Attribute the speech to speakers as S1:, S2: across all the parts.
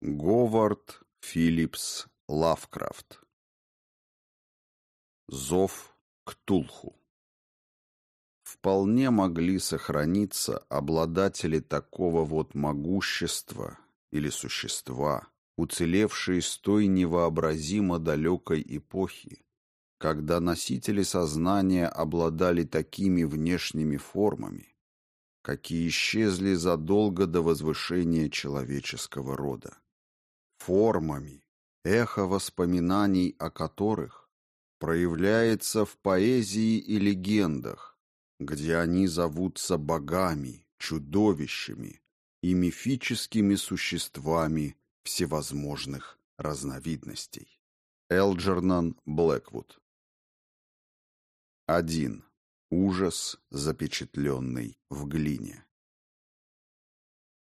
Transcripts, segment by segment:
S1: Говард Филлипс Лавкрафт. Зов к Тулху. Вполне могли сохраниться обладатели такого вот могущества или существа, уцелевшие с той невообразимо далекой эпохи, когда носители сознания обладали такими внешними формами, какие исчезли задолго до возвышения человеческого рода формами, эхо воспоминаний о которых проявляется в поэзии и легендах, где они зовутся богами, чудовищами и мифическими существами всевозможных разновидностей. Элджернан Блэквуд 1. Ужас, запечатленный в глине.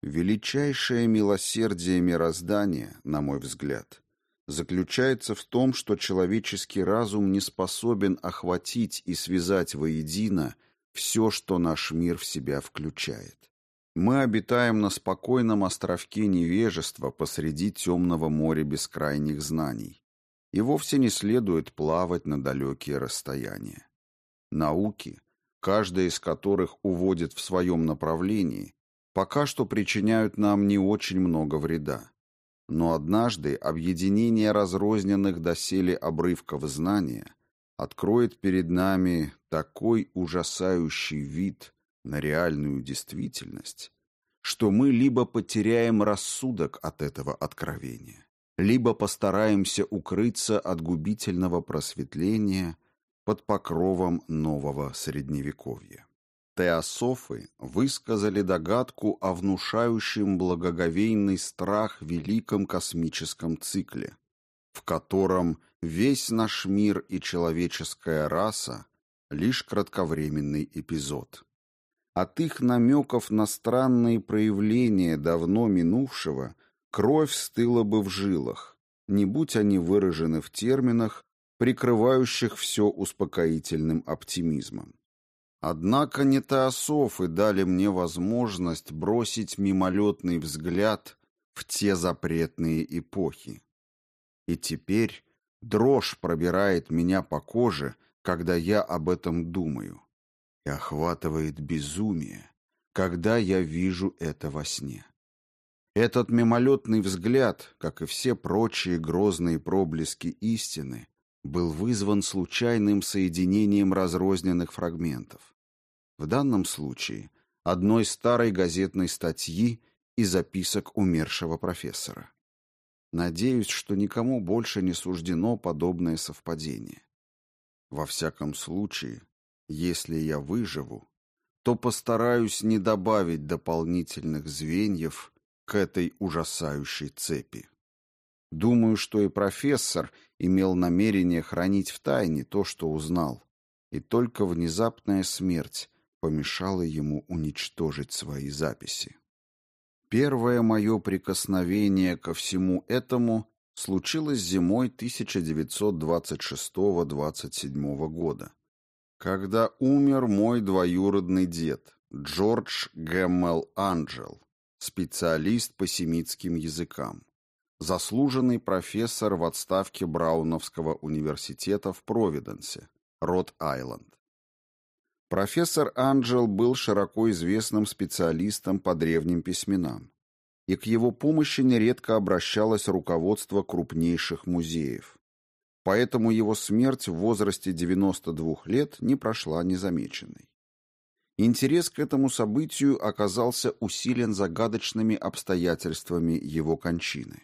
S1: Величайшее милосердие мироздания, на мой взгляд, заключается в том, что человеческий разум не способен охватить и связать воедино все, что наш мир в себя включает. Мы обитаем на спокойном островке невежества посреди темного моря бескрайних знаний, и вовсе не следует плавать на далекие расстояния. Науки, каждая из которых уводит в своем направлении, пока что причиняют нам не очень много вреда. Но однажды объединение разрозненных доселе обрывков знания откроет перед нами такой ужасающий вид на реальную действительность, что мы либо потеряем рассудок от этого откровения, либо постараемся укрыться от губительного просветления под покровом нового средневековья. Теософы высказали догадку о внушающем благоговейный страх великом космическом цикле, в котором весь наш мир и человеческая раса — лишь кратковременный эпизод. От их намеков на странные проявления давно минувшего кровь стыла бы в жилах, не будь они выражены в терминах, прикрывающих все успокоительным оптимизмом. Однако не теософы дали мне возможность бросить мимолетный взгляд в те запретные эпохи. И теперь дрожь пробирает меня по коже, когда я об этом думаю, и охватывает безумие, когда я вижу это во сне. Этот мимолетный взгляд, как и все прочие грозные проблески истины, был вызван случайным соединением разрозненных фрагментов. В данном случае одной старой газетной статьи и записок умершего профессора. Надеюсь, что никому больше не суждено подобное совпадение. Во всяком случае, если я выживу, то постараюсь не добавить дополнительных звеньев к этой ужасающей цепи. Думаю, что и профессор имел намерение хранить в тайне то, что узнал, и только внезапная смерть помешало ему уничтожить свои записи. Первое мое прикосновение ко всему этому случилось зимой 1926-27 года, когда умер мой двоюродный дед Джордж Гэммел Анджел, специалист по семитским языкам, заслуженный профессор в отставке Брауновского университета в Провиденсе, Род-Айленд. Профессор Анджел был широко известным специалистом по древним письменам, и к его помощи нередко обращалось руководство крупнейших музеев. Поэтому его смерть в возрасте 92 лет не прошла незамеченной. Интерес к этому событию оказался усилен загадочными обстоятельствами его кончины.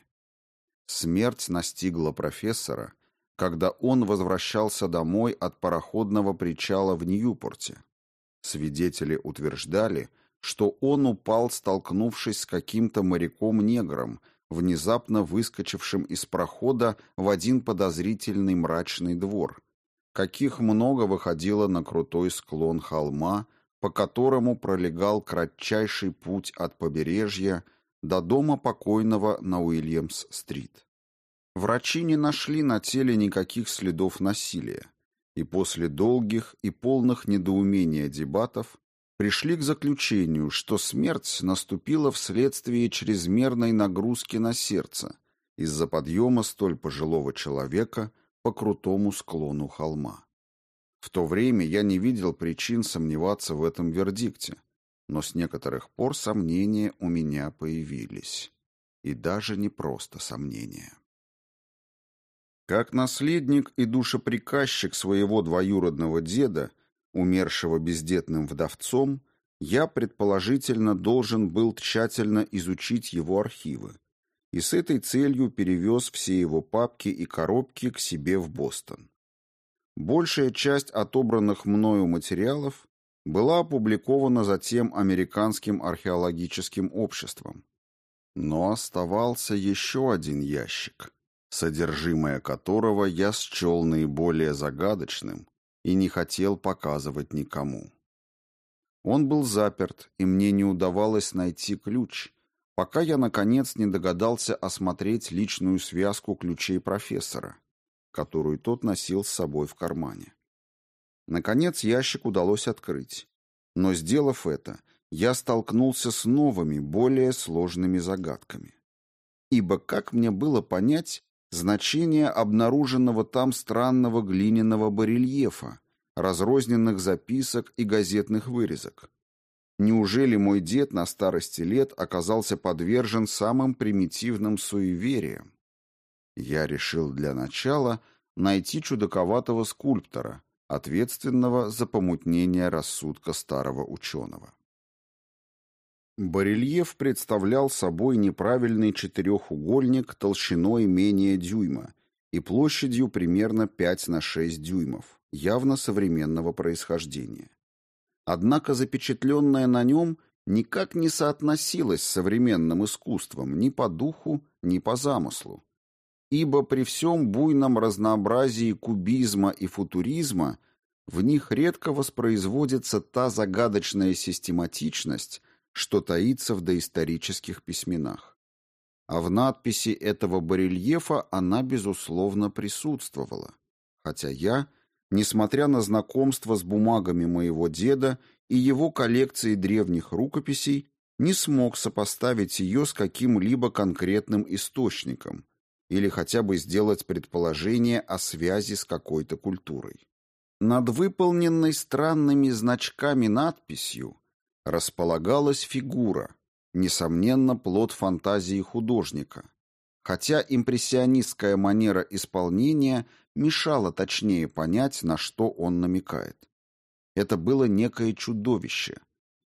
S1: Смерть настигла профессора, когда он возвращался домой от пароходного причала в Ньюпорте. Свидетели утверждали, что он упал, столкнувшись с каким-то моряком-негром, внезапно выскочившим из прохода в один подозрительный мрачный двор, каких много выходило на крутой склон холма, по которому пролегал кратчайший путь от побережья до дома покойного на Уильямс-стрит. Врачи не нашли на теле никаких следов насилия, и после долгих и полных недоумения дебатов пришли к заключению, что смерть наступила вследствие чрезмерной нагрузки на сердце из-за подъема столь пожилого человека по крутому склону холма. В то время я не видел причин сомневаться в этом вердикте, но с некоторых пор сомнения у меня появились. И даже не просто сомнения. Как наследник и душеприказчик своего двоюродного деда, умершего бездетным вдовцом, я, предположительно, должен был тщательно изучить его архивы, и с этой целью перевез все его папки и коробки к себе в Бостон. Большая часть отобранных мною материалов была опубликована затем Американским археологическим обществом. Но оставался еще один ящик, содержимое которого я счел наиболее загадочным и не хотел показывать никому. Он был заперт, и мне не удавалось найти ключ, пока я, наконец, не догадался осмотреть личную связку ключей профессора, которую тот носил с собой в кармане. Наконец ящик удалось открыть. Но, сделав это, я столкнулся с новыми, более сложными загадками. Ибо как мне было понять значение обнаруженного там странного глиняного барельефа, разрозненных записок и газетных вырезок? Неужели мой дед на старости лет оказался подвержен самым примитивным суевериям? Я решил для начала найти чудаковатого скульптора, ответственного за помутнение рассудка старого ученого. Барельеф представлял собой неправильный четырехугольник толщиной менее дюйма и площадью примерно 5 на 6 дюймов, явно современного происхождения. Однако запечатленное на нем никак не соотносилось с современным искусством ни по духу, ни по замыслу ибо при всем буйном разнообразии кубизма и футуризма в них редко воспроизводится та загадочная систематичность, что таится в доисторических письменах. А в надписи этого барельефа она, безусловно, присутствовала. Хотя я, несмотря на знакомство с бумагами моего деда и его коллекцией древних рукописей, не смог сопоставить ее с каким-либо конкретным источником, или хотя бы сделать предположение о связи с какой-то культурой. Над выполненной странными значками надписью располагалась фигура, несомненно, плод фантазии художника, хотя импрессионистская манера исполнения мешала точнее понять, на что он намекает. Это было некое чудовище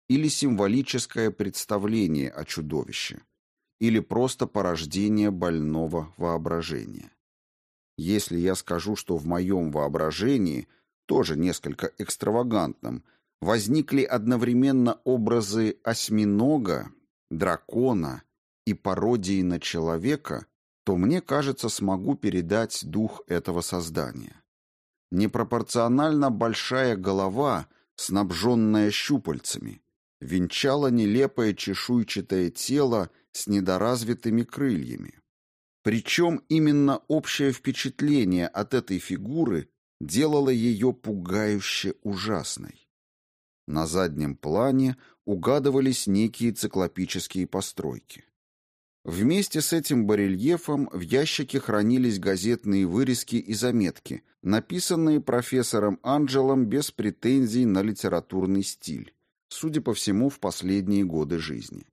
S1: или символическое представление о чудовище – или просто порождение больного воображения. Если я скажу, что в моем воображении, тоже несколько экстравагантном, возникли одновременно образы осьминога, дракона и пародии на человека, то мне кажется, смогу передать дух этого создания. Непропорционально большая голова, снабженная щупальцами, венчала нелепое чешуйчатое тело с недоразвитыми крыльями. Причем именно общее впечатление от этой фигуры делало ее пугающе ужасной. На заднем плане угадывались некие циклопические постройки. Вместе с этим барельефом в ящике хранились газетные вырезки и заметки, написанные профессором Анджелом без претензий на литературный стиль, судя по всему, в последние годы жизни.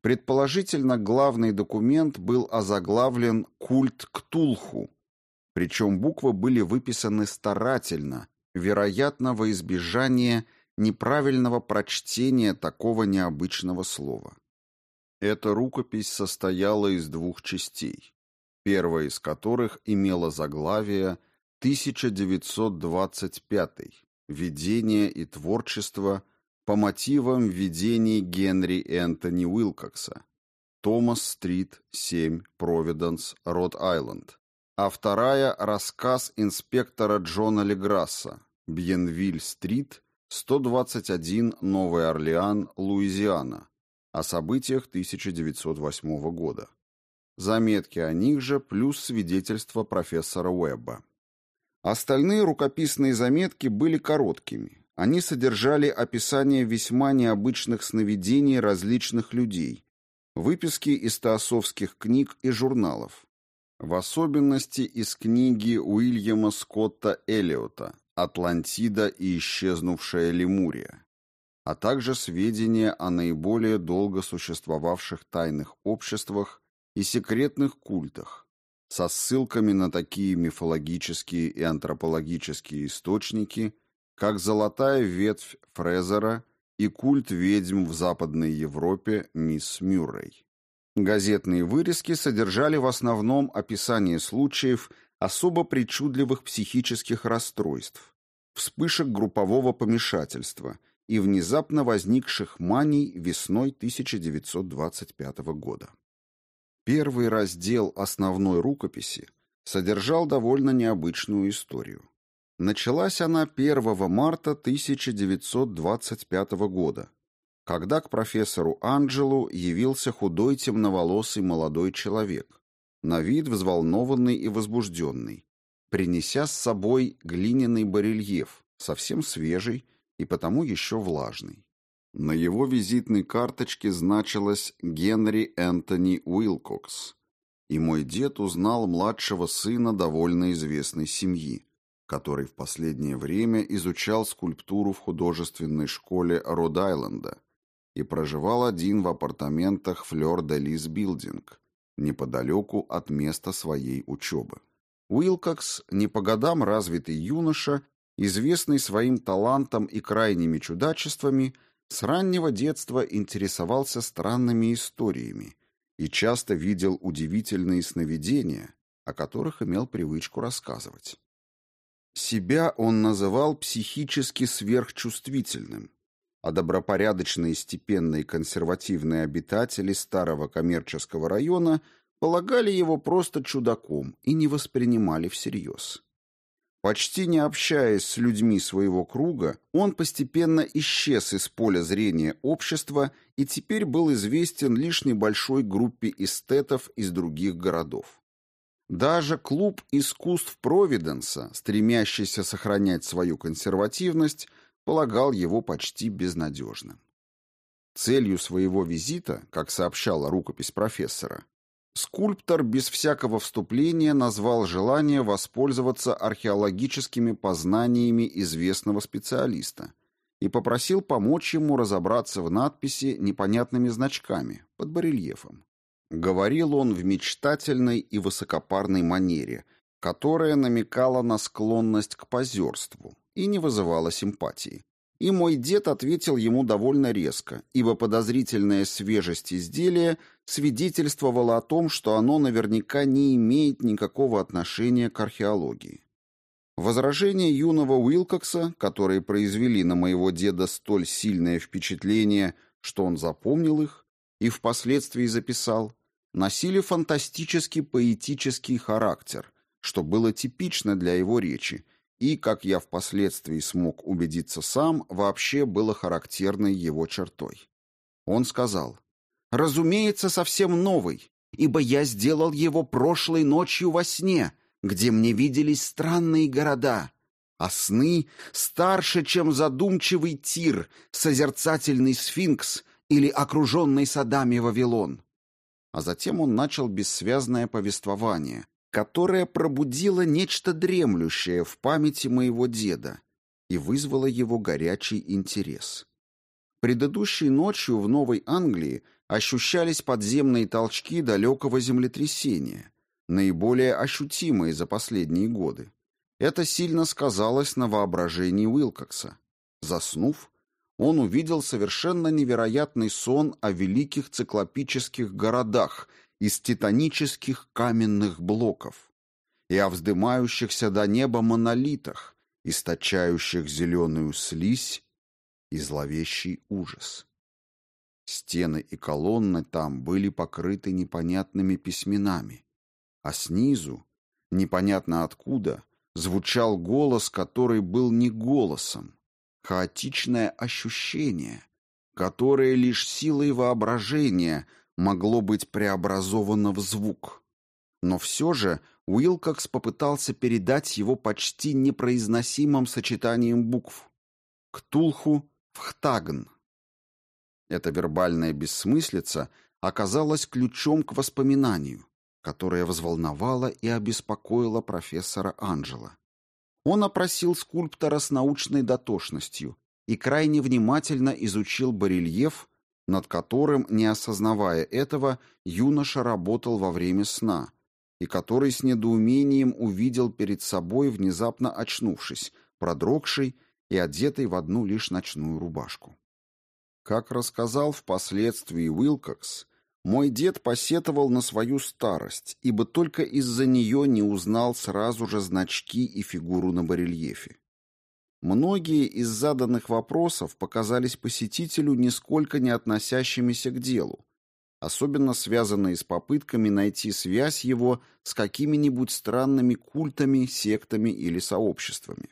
S1: Предположительно, главный документ был озаглавлен «Культ Ктулху», причем буквы были выписаны старательно, вероятно, во избежание неправильного прочтения такого необычного слова. Эта рукопись состояла из двух частей, первая из которых имела заглавие 1925 «Видение и творчество по мотивам видений Генри Энтони Уилкокса. Томас-стрит, 7, Провиденс, Род-Айленд. А вторая – рассказ инспектора Джона Леграсса, Бьенвиль-стрит, 121, Новый Орлеан, Луизиана, о событиях 1908 года. Заметки о них же плюс свидетельство профессора Уэбба. Остальные рукописные заметки были короткими, Они содержали описание весьма необычных сновидений различных людей, выписки из теософских книг и журналов, в особенности из книги Уильяма Скотта Эллиота «Атлантида и исчезнувшая Лемурия», а также сведения о наиболее долго существовавших тайных обществах и секретных культах, со ссылками на такие мифологические и антропологические источники – как золотая ветвь Фрезера и культ ведьм в Западной Европе мисс Мюррей. Газетные вырезки содержали в основном описание случаев особо причудливых психических расстройств, вспышек группового помешательства и внезапно возникших маний весной 1925 года. Первый раздел основной рукописи содержал довольно необычную историю. Началась она 1 марта 1925 года, когда к профессору Анджелу явился худой темноволосый молодой человек, на вид взволнованный и возбужденный, принеся с собой глиняный барельеф, совсем свежий и потому еще влажный. На его визитной карточке значилось «Генри Энтони Уилкокс», и мой дед узнал младшего сына довольно известной семьи который в последнее время изучал скульптуру в художественной школе Род-Айленда и проживал один в апартаментах Флёр-де-Лис Билдинг, неподалеку от места своей учебы. Уилкокс, не по годам развитый юноша, известный своим талантом и крайними чудачествами, с раннего детства интересовался странными историями и часто видел удивительные сновидения, о которых имел привычку рассказывать. Себя он называл психически сверхчувствительным, а добропорядочные степенные консервативные обитатели старого коммерческого района полагали его просто чудаком и не воспринимали всерьез. Почти не общаясь с людьми своего круга, он постепенно исчез из поля зрения общества и теперь был известен лишь небольшой группе эстетов из других городов. Даже клуб искусств Провиденса, стремящийся сохранять свою консервативность, полагал его почти безнадежным. Целью своего визита, как сообщала рукопись профессора, скульптор без всякого вступления назвал желание воспользоваться археологическими познаниями известного специалиста и попросил помочь ему разобраться в надписи непонятными значками под барельефом. Говорил он в мечтательной и высокопарной манере, которая намекала на склонность к позерству и не вызывала симпатии. И мой дед ответил ему довольно резко, ибо подозрительная свежесть изделия свидетельствовала о том, что оно наверняка не имеет никакого отношения к археологии. Возражения юного Уилкокса, которые произвели на моего деда столь сильное впечатление, что он запомнил их и впоследствии записал, носили фантастический поэтический характер, что было типично для его речи, и, как я впоследствии смог убедиться сам, вообще было характерной его чертой. Он сказал, «Разумеется, совсем новый, ибо я сделал его прошлой ночью во сне, где мне виделись странные города, а сны старше, чем задумчивый Тир, созерцательный сфинкс или окруженный садами Вавилон а затем он начал бессвязное повествование, которое пробудило нечто дремлющее в памяти моего деда и вызвало его горячий интерес. Предыдущей ночью в Новой Англии ощущались подземные толчки далекого землетрясения, наиболее ощутимые за последние годы. Это сильно сказалось на воображении Уилкокса. Заснув, он увидел совершенно невероятный сон о великих циклопических городах из титанических каменных блоков и о вздымающихся до неба монолитах, источающих зеленую слизь и зловещий ужас. Стены и колонны там были покрыты непонятными письменами, а снизу, непонятно откуда, звучал голос, который был не голосом, хаотичное ощущение, которое лишь силой воображения могло быть преобразовано в звук. Но все же Уилкокс попытался передать его почти непроизносимым сочетанием букв. Ктулху Вхтагн. Эта вербальная бессмыслица оказалась ключом к воспоминанию, которое взволновало и обеспокоило профессора Анджела. Он опросил скульптора с научной дотошностью и крайне внимательно изучил барельеф, над которым, не осознавая этого, юноша работал во время сна, и который с недоумением увидел перед собой, внезапно очнувшись, продрогший и одетый в одну лишь ночную рубашку. Как рассказал впоследствии Уилкокс, мой дед посетовал на свою старость, ибо только из-за нее не узнал сразу же значки и фигуру на барельефе. Многие из заданных вопросов показались посетителю нисколько не относящимися к делу, особенно связанные с попытками найти связь его с какими-нибудь странными культами, сектами или сообществами.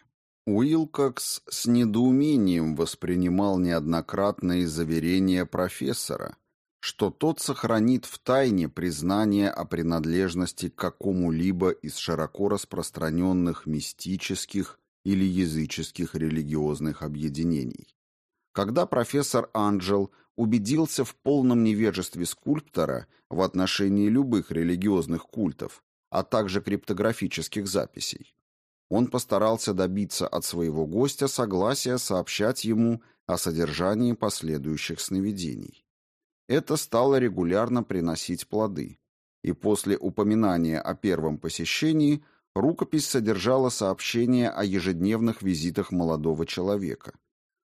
S1: Уилкокс с недоумением воспринимал неоднократные заверения профессора, что тот сохранит в тайне признание о принадлежности к какому-либо из широко распространенных мистических или языческих религиозных объединений. Когда профессор Анджел убедился в полном невежестве скульптора в отношении любых религиозных культов, а также криптографических записей, он постарался добиться от своего гостя согласия сообщать ему о содержании последующих сновидений. Это стало регулярно приносить плоды, и после упоминания о первом посещении рукопись содержала сообщение о ежедневных визитах молодого человека,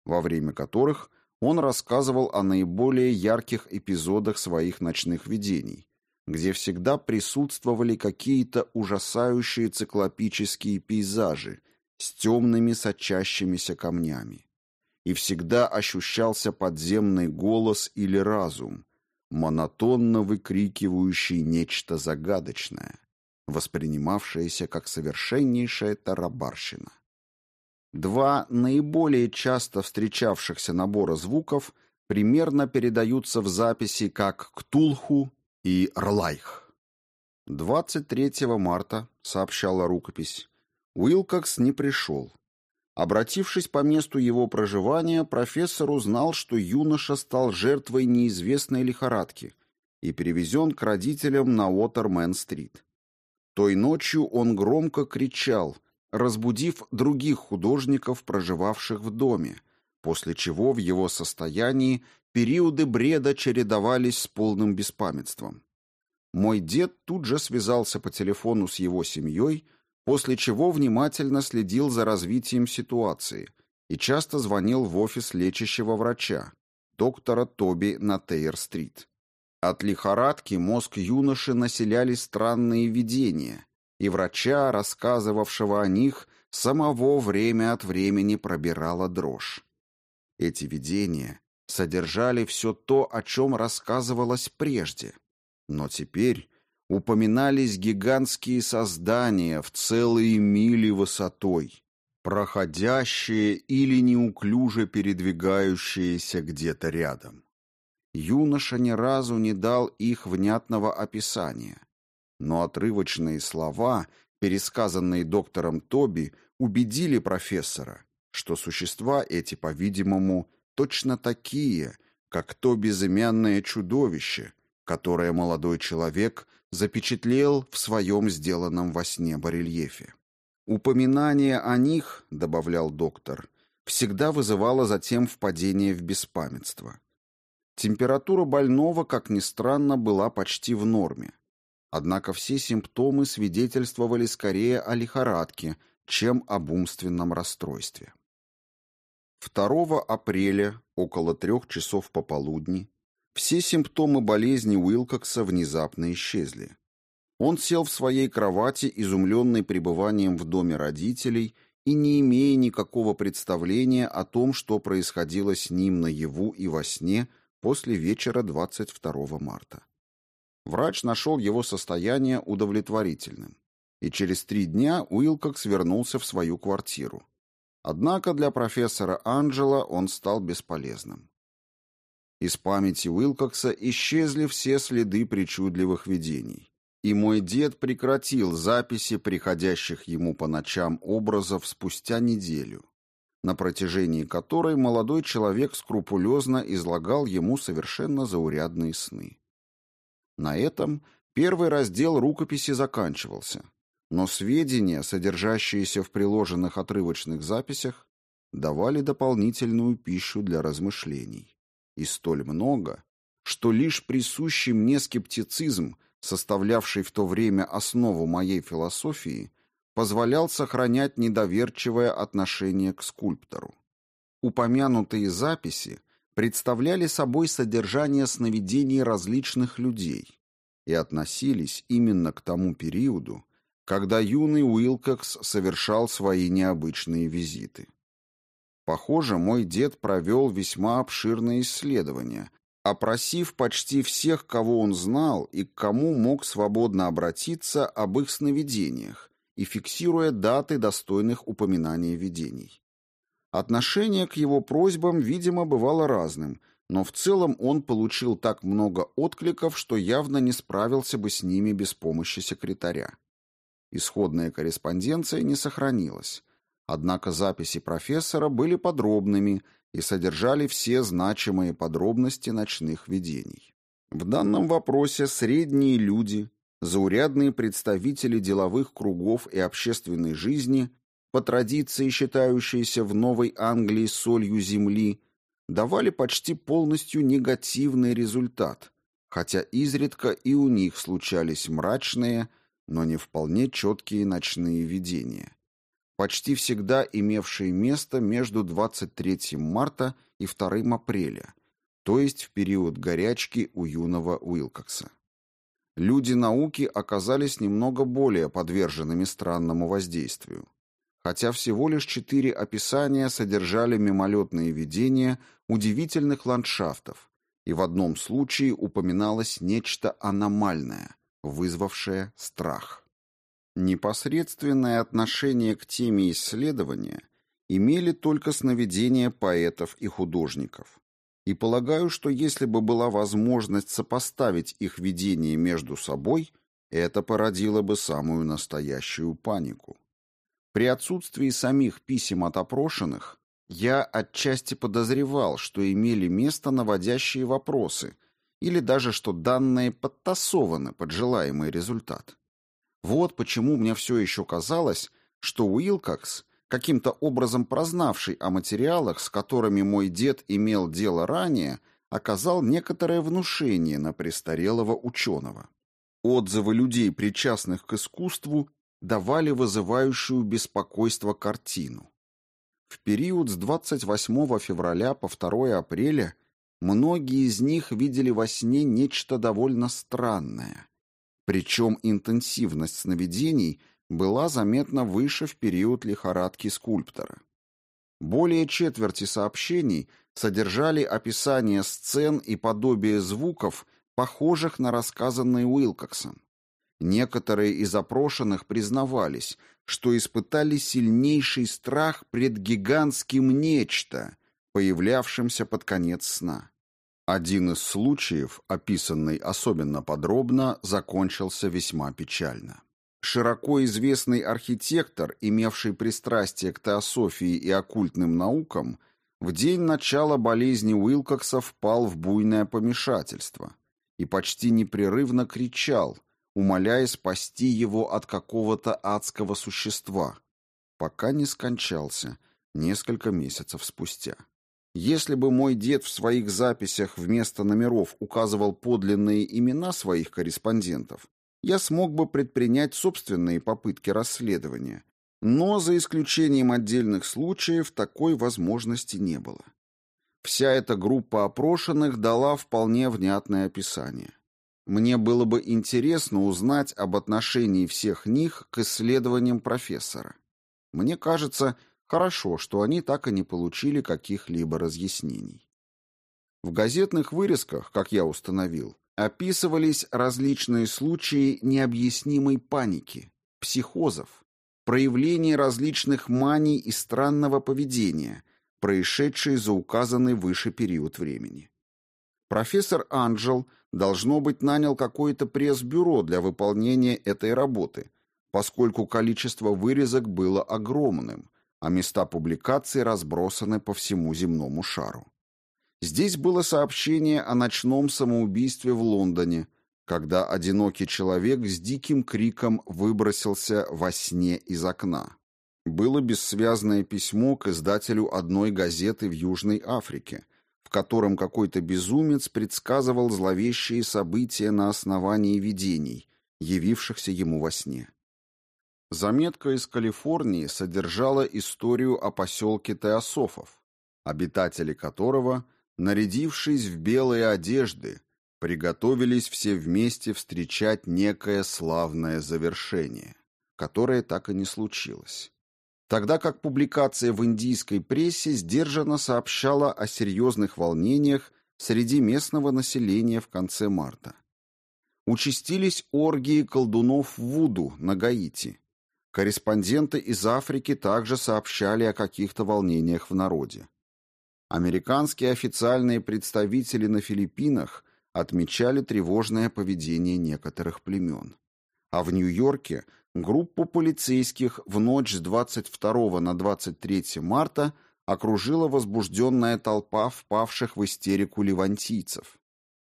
S1: во время которых он рассказывал о наиболее ярких эпизодах своих ночных видений, где всегда присутствовали какие-то ужасающие циклопические пейзажи с темными сочащимися камнями. И всегда ощущался подземный голос или разум, монотонно выкрикивающий нечто загадочное, воспринимавшееся как совершеннейшая тарабарщина. Два наиболее часто встречавшихся набора звуков примерно передаются в записи как «ктулху» и Рлайх. 23 марта, сообщала рукопись, Уилкокс не пришел. Обратившись по месту его проживания, профессор узнал, что юноша стал жертвой неизвестной лихорадки и перевезен к родителям на Уотермен-стрит. Той ночью он громко кричал, разбудив других художников, проживавших в доме, после чего в его состоянии Периоды бреда чередовались с полным беспамятством. Мой дед тут же связался по телефону с его семьей, после чего внимательно следил за развитием ситуации и часто звонил в офис лечащего врача, доктора Тоби на Тейер-стрит. От лихорадки мозг юноши населяли странные видения, и врача, рассказывавшего о них, самого время от времени пробирала дрожь. Эти видения содержали все то, о чем рассказывалось прежде. Но теперь упоминались гигантские создания в целые мили высотой, проходящие или неуклюже передвигающиеся где-то рядом. Юноша ни разу не дал их внятного описания, но отрывочные слова, пересказанные доктором Тоби, убедили профессора, что существа эти, по-видимому, точно такие, как то безымянное чудовище, которое молодой человек запечатлел в своем сделанном во сне барельефе. Упоминание о них, добавлял доктор, всегда вызывало затем впадение в беспамятство. Температура больного, как ни странно, была почти в норме. Однако все симптомы свидетельствовали скорее о лихорадке, чем об умственном расстройстве. 2 апреля, около трех часов пополудни, все симптомы болезни Уилкокса внезапно исчезли. Он сел в своей кровати, изумленный пребыванием в доме родителей и не имея никакого представления о том, что происходило с ним наяву и во сне после вечера 22 марта. Врач нашел его состояние удовлетворительным, и через три дня Уилкокс вернулся в свою квартиру. Однако для профессора Анджела он стал бесполезным. Из памяти Уилкокса исчезли все следы причудливых видений, и мой дед прекратил записи приходящих ему по ночам образов спустя неделю. На протяжении которой молодой человек скрупулезно излагал ему совершенно заурядные сны. На этом первый раздел рукописи заканчивался, но сведения, содержащиеся в приложенных отрывочных записях, давали дополнительную пищу для размышлений. И столь много, что лишь присущий мне скептицизм, составлявший в то время основу моей философии, позволял сохранять недоверчивое отношение к скульптору. Упомянутые записи представляли собой содержание сновидений различных людей и относились именно к тому периоду, когда юный Уилкокс совершал свои необычные визиты. Похоже, мой дед провел весьма обширное исследование, опросив почти всех, кого он знал и к кому мог свободно обратиться об их сновидениях, и фиксируя даты достойных упоминания видений. Отношение к его просьбам, видимо, бывало разным, но в целом он получил так много откликов, что явно не справился бы с ними без помощи секретаря. Исходная корреспонденция не сохранилась, однако записи профессора были подробными и содержали все значимые подробности ночных видений. В данном вопросе средние люди, заурядные представители деловых кругов и общественной жизни, по традиции считающиеся в Новой Англии солью земли, давали почти полностью негативный результат, хотя изредка и у них случались мрачные, но не вполне четкие ночные видения, почти всегда имевшие место между 23 марта и 2 апреля, то есть в период горячки у юного Уилкокса люди науки оказались немного более подверженными странному воздействию. Хотя всего лишь четыре описания содержали мимолетные видения удивительных ландшафтов, и в одном случае упоминалось нечто аномальное, вызвавшее страх. Непосредственное отношение к теме исследования имели только сновидения поэтов и художников и полагаю, что если бы была возможность сопоставить их видения между собой, это породило бы самую настоящую панику. При отсутствии самих писем от опрошенных я отчасти подозревал, что имели место наводящие вопросы или даже что данные подтасованы под желаемый результат. Вот почему мне все еще казалось, что Уилкокс каким-то образом прознавший о материалах, с которыми мой дед имел дело ранее, оказал некоторое внушение на престарелого ученого. Отзывы людей, причастных к искусству, давали вызывающую беспокойство картину. В период с 28 февраля по 2 апреля многие из них видели во сне нечто довольно странное. Причем интенсивность сновидений – была заметно выше в период лихорадки скульптора. Более четверти сообщений содержали описание сцен и подобие звуков, похожих на рассказанные Уилкоксом. Некоторые из опрошенных признавались, что испытали сильнейший страх пред гигантским нечто, появлявшимся под конец сна. Один из случаев, описанный особенно подробно, закончился весьма печально. Широко известный архитектор, имевший пристрастие к теософии и оккультным наукам, в день начала болезни Уилкокса впал в буйное помешательство и почти непрерывно кричал, умоляя спасти его от какого-то адского существа, пока не скончался несколько месяцев спустя. Если бы мой дед в своих записях вместо номеров указывал подлинные имена своих корреспондентов, я смог бы предпринять собственные попытки расследования, но за исключением отдельных случаев такой возможности не было. Вся эта группа опрошенных дала вполне внятное описание. Мне было бы интересно узнать об отношении всех них к исследованиям профессора. Мне кажется, хорошо, что они так и не получили каких-либо разъяснений. В газетных вырезках, как я установил, описывались различные случаи необъяснимой паники, психозов, проявления различных маний и странного поведения, происшедшие за указанный выше период времени. Профессор Анджел, должно быть, нанял какое-то пресс-бюро для выполнения этой работы, поскольку количество вырезок было огромным, а места публикации разбросаны по всему земному шару. Здесь было сообщение о ночном самоубийстве в Лондоне, когда одинокий человек с диким криком выбросился во сне из окна. Было бессвязное письмо к издателю одной газеты в Южной Африке, в котором какой-то безумец предсказывал зловещие события на основании видений, явившихся ему во сне. Заметка из Калифорнии содержала историю о поселке Теософов, обитатели которого – нарядившись в белые одежды, приготовились все вместе встречать некое славное завершение, которое так и не случилось. Тогда как публикация в индийской прессе сдержанно сообщала о серьезных волнениях среди местного населения в конце марта. Участились оргии колдунов Вуду на Гаити. Корреспонденты из Африки также сообщали о каких-то волнениях в народе. Американские официальные представители на Филиппинах отмечали тревожное поведение некоторых племен. А в Нью-Йорке группу полицейских в ночь с 22 на 23 марта окружила возбужденная толпа впавших в истерику левантийцев.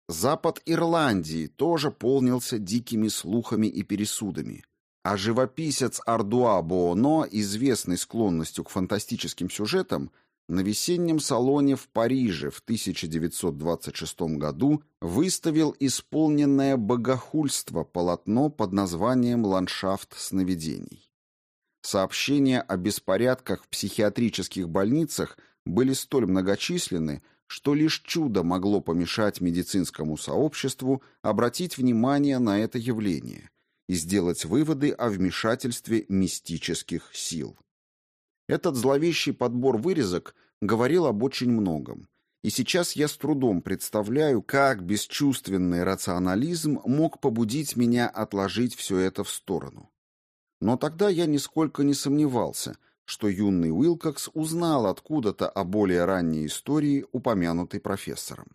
S1: Запад Ирландии тоже полнился дикими слухами и пересудами, а живописец Ардуа Бооно, известный склонностью к фантастическим сюжетам, на весеннем салоне в Париже в 1926 году выставил исполненное богохульство полотно под названием «Ландшафт сновидений». Сообщения о беспорядках в психиатрических больницах были столь многочисленны, что лишь чудо могло помешать медицинскому сообществу обратить внимание на это явление и сделать выводы о вмешательстве мистических сил. Этот зловещий подбор вырезок говорил об очень многом. И сейчас я с трудом представляю, как бесчувственный рационализм мог побудить меня отложить все это в сторону. Но тогда я нисколько не сомневался, что юный Уилкокс узнал откуда-то о более ранней истории, упомянутой профессором.